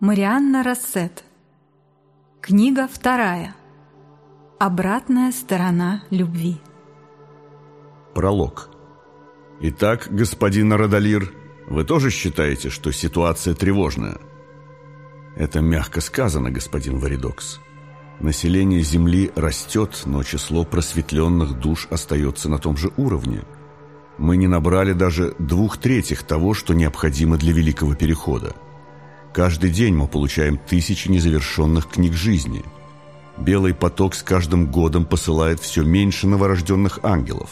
Марианна Рассет. Книга вторая. Обратная сторона любви. Пролог. Итак, господин Радалир, вы тоже считаете, что ситуация тревожная? Это мягко сказано, господин Варидокс. Население Земли растет, но число просветленных душ остается на том же уровне. Мы не набрали даже двух третьих того, что необходимо для Великого Перехода. Каждый день мы получаем тысячи незавершенных книг жизни. Белый поток с каждым годом посылает все меньше новорожденных ангелов.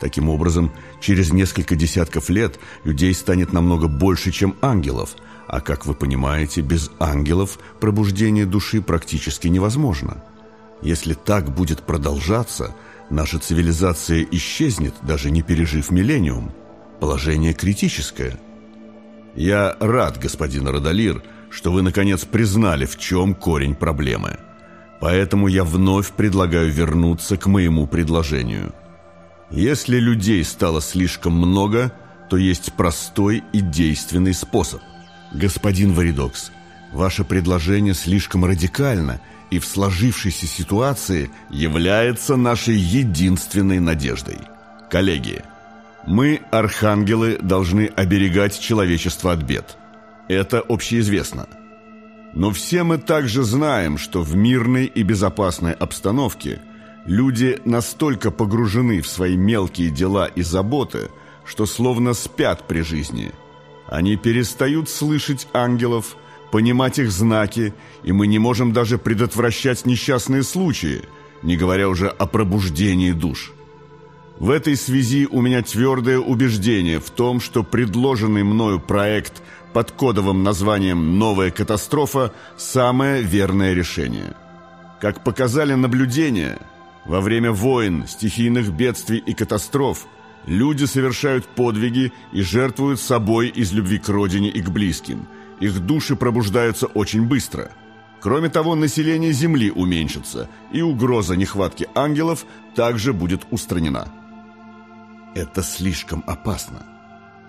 Таким образом, через несколько десятков лет людей станет намного больше, чем ангелов, а, как вы понимаете, без ангелов пробуждение души практически невозможно. Если так будет продолжаться, наша цивилизация исчезнет, даже не пережив миллениум. Положение критическое – я рад, господин Родолир, что вы, наконец, признали, в чем корень проблемы. Поэтому я вновь предлагаю вернуться к моему предложению. Если людей стало слишком много, то есть простой и действенный способ. Господин Варидокс, ваше предложение слишком радикально и в сложившейся ситуации является нашей единственной надеждой. Коллеги, мы, архангелы, должны оберегать человечество от бед. Это общеизвестно. Но все мы также знаем, что в мирной и безопасной обстановке люди настолько погружены в свои мелкие дела и заботы, что словно спят при жизни. Они перестают слышать ангелов, понимать их знаки, и мы не можем даже предотвращать несчастные случаи, не говоря уже о пробуждении душ. В этой связи у меня твердое убеждение в том, что предложенный мною проект под кодовым названием «Новая катастрофа» – самое верное решение. Как показали наблюдения, во время войн, стихийных бедствий и катастроф люди совершают подвиги и жертвуют собой из любви к родине и к близким. Их души пробуждаются очень быстро. Кроме того, население Земли уменьшится, и угроза нехватки ангелов также будет устранена. Это слишком опасно.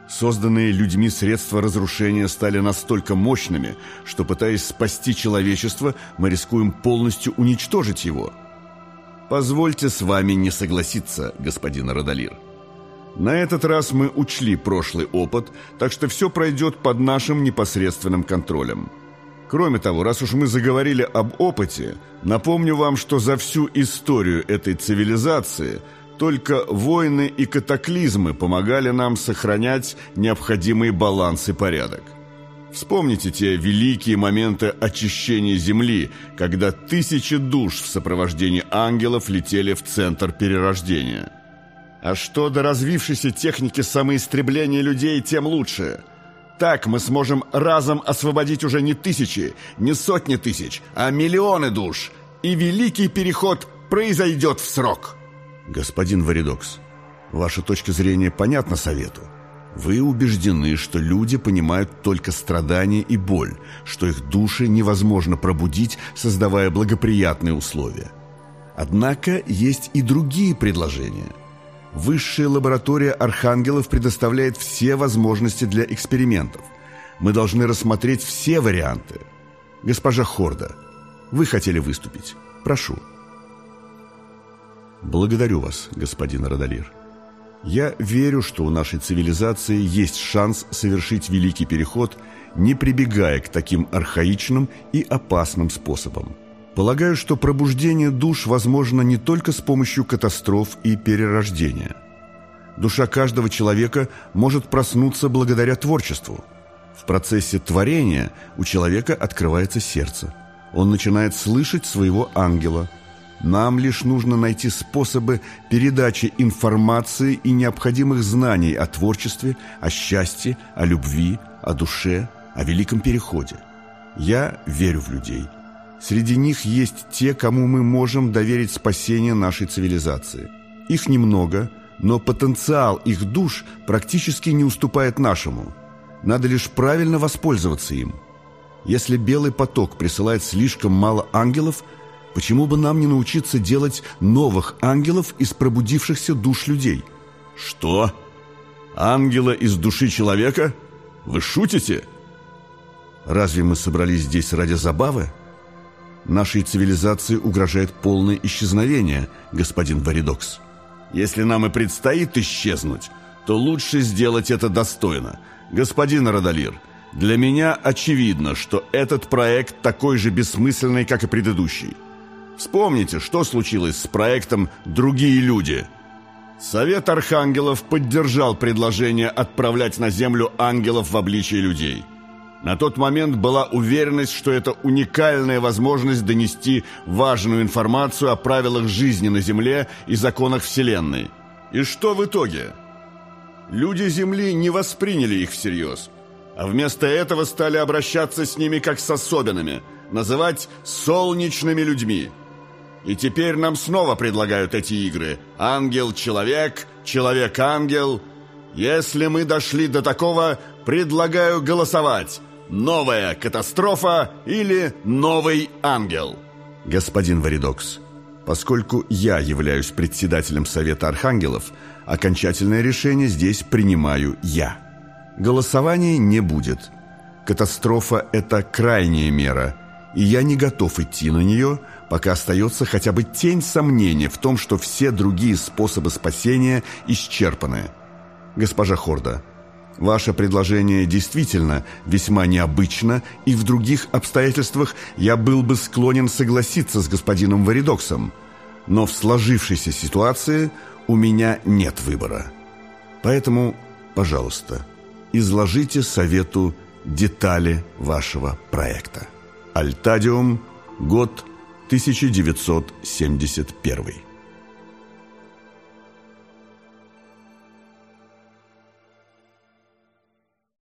Созданные людьми средства разрушения стали настолько мощными, что, пытаясь спасти человечество, мы рискуем полностью уничтожить его. Позвольте с вами не согласиться, господин Родолир. На этот раз мы учли прошлый опыт, так что все пройдет под нашим непосредственным контролем. Кроме того, раз уж мы заговорили об опыте, напомню вам, что за всю историю этой цивилизации – только войны и катаклизмы помогали нам сохранять необходимый баланс и порядок. Вспомните те великие моменты очищения Земли, когда тысячи душ в сопровождении ангелов летели в центр перерождения. А что до развившейся техники самоистребления людей, тем лучше. Так мы сможем разом освободить уже не тысячи, не сотни тысяч, а миллионы душ, и великий переход произойдет в срок. Господин Варидокс, ваша точка зрения понятна совету. Вы убеждены, что люди понимают только страдания и боль, что их души невозможно пробудить, создавая благоприятные условия. Однако есть и другие предложения. Высшая лаборатория архангелов предоставляет все возможности для экспериментов. Мы должны рассмотреть все варианты. Госпожа Хорда, вы хотели выступить. Прошу. Благодарю вас, господин Радалир. Я верю, что у нашей цивилизации есть шанс совершить великий переход, не прибегая к таким архаичным и опасным способам. Полагаю, что пробуждение душ возможно не только с помощью катастроф и перерождения. Душа каждого человека может проснуться благодаря творчеству. В процессе творения у человека открывается сердце. Он начинает слышать своего ангела – нам лишь нужно найти способы передачи информации и необходимых знаний о творчестве, о счастье, о любви, о душе, о великом переходе. Я верю в людей. Среди них есть те, кому мы можем доверить спасение нашей цивилизации. Их немного, но потенциал их душ практически не уступает нашему. Надо лишь правильно воспользоваться им. Если белый поток присылает слишком мало ангелов – Почему бы нам не научиться делать новых ангелов из пробудившихся душ людей? Что? Ангела из души человека? Вы шутите? Разве мы собрались здесь ради забавы? Нашей цивилизации угрожает полное исчезновение, господин Варидокс. Если нам и предстоит исчезнуть, то лучше сделать это достойно. Господин Радалир, для меня очевидно, что этот проект такой же бессмысленный, как и предыдущий. Вспомните, что случилось с проектом «Другие люди». Совет архангелов поддержал предложение отправлять на Землю ангелов в обличии людей. На тот момент была уверенность, что это уникальная возможность донести важную информацию о правилах жизни на Земле и законах Вселенной. И что в итоге? Люди Земли не восприняли их всерьез, а вместо этого стали обращаться с ними как с особенными, называть «солнечными людьми». И теперь нам снова предлагают эти игры. Ангел-человек, человек-ангел. Если мы дошли до такого, предлагаю голосовать. Новая катастрофа или новый ангел? Господин Варидокс, поскольку я являюсь председателем Совета Архангелов, окончательное решение здесь принимаю я. Голосования не будет. Катастрофа – это крайняя мера, и я не готов идти на нее – пока остается хотя бы тень сомнения в том, что все другие способы спасения исчерпаны. Госпожа Хорда, ваше предложение действительно весьма необычно, и в других обстоятельствах я был бы склонен согласиться с господином Варидоксом, но в сложившейся ситуации у меня нет выбора. Поэтому, пожалуйста, изложите совету детали вашего проекта. Альтадиум, год 1971